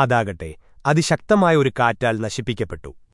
ആദാകട്ടെ അതിശക്തമായ ഒരു കാറ്റാൽ നശിപ്പിക്കപ്പെട്ടു.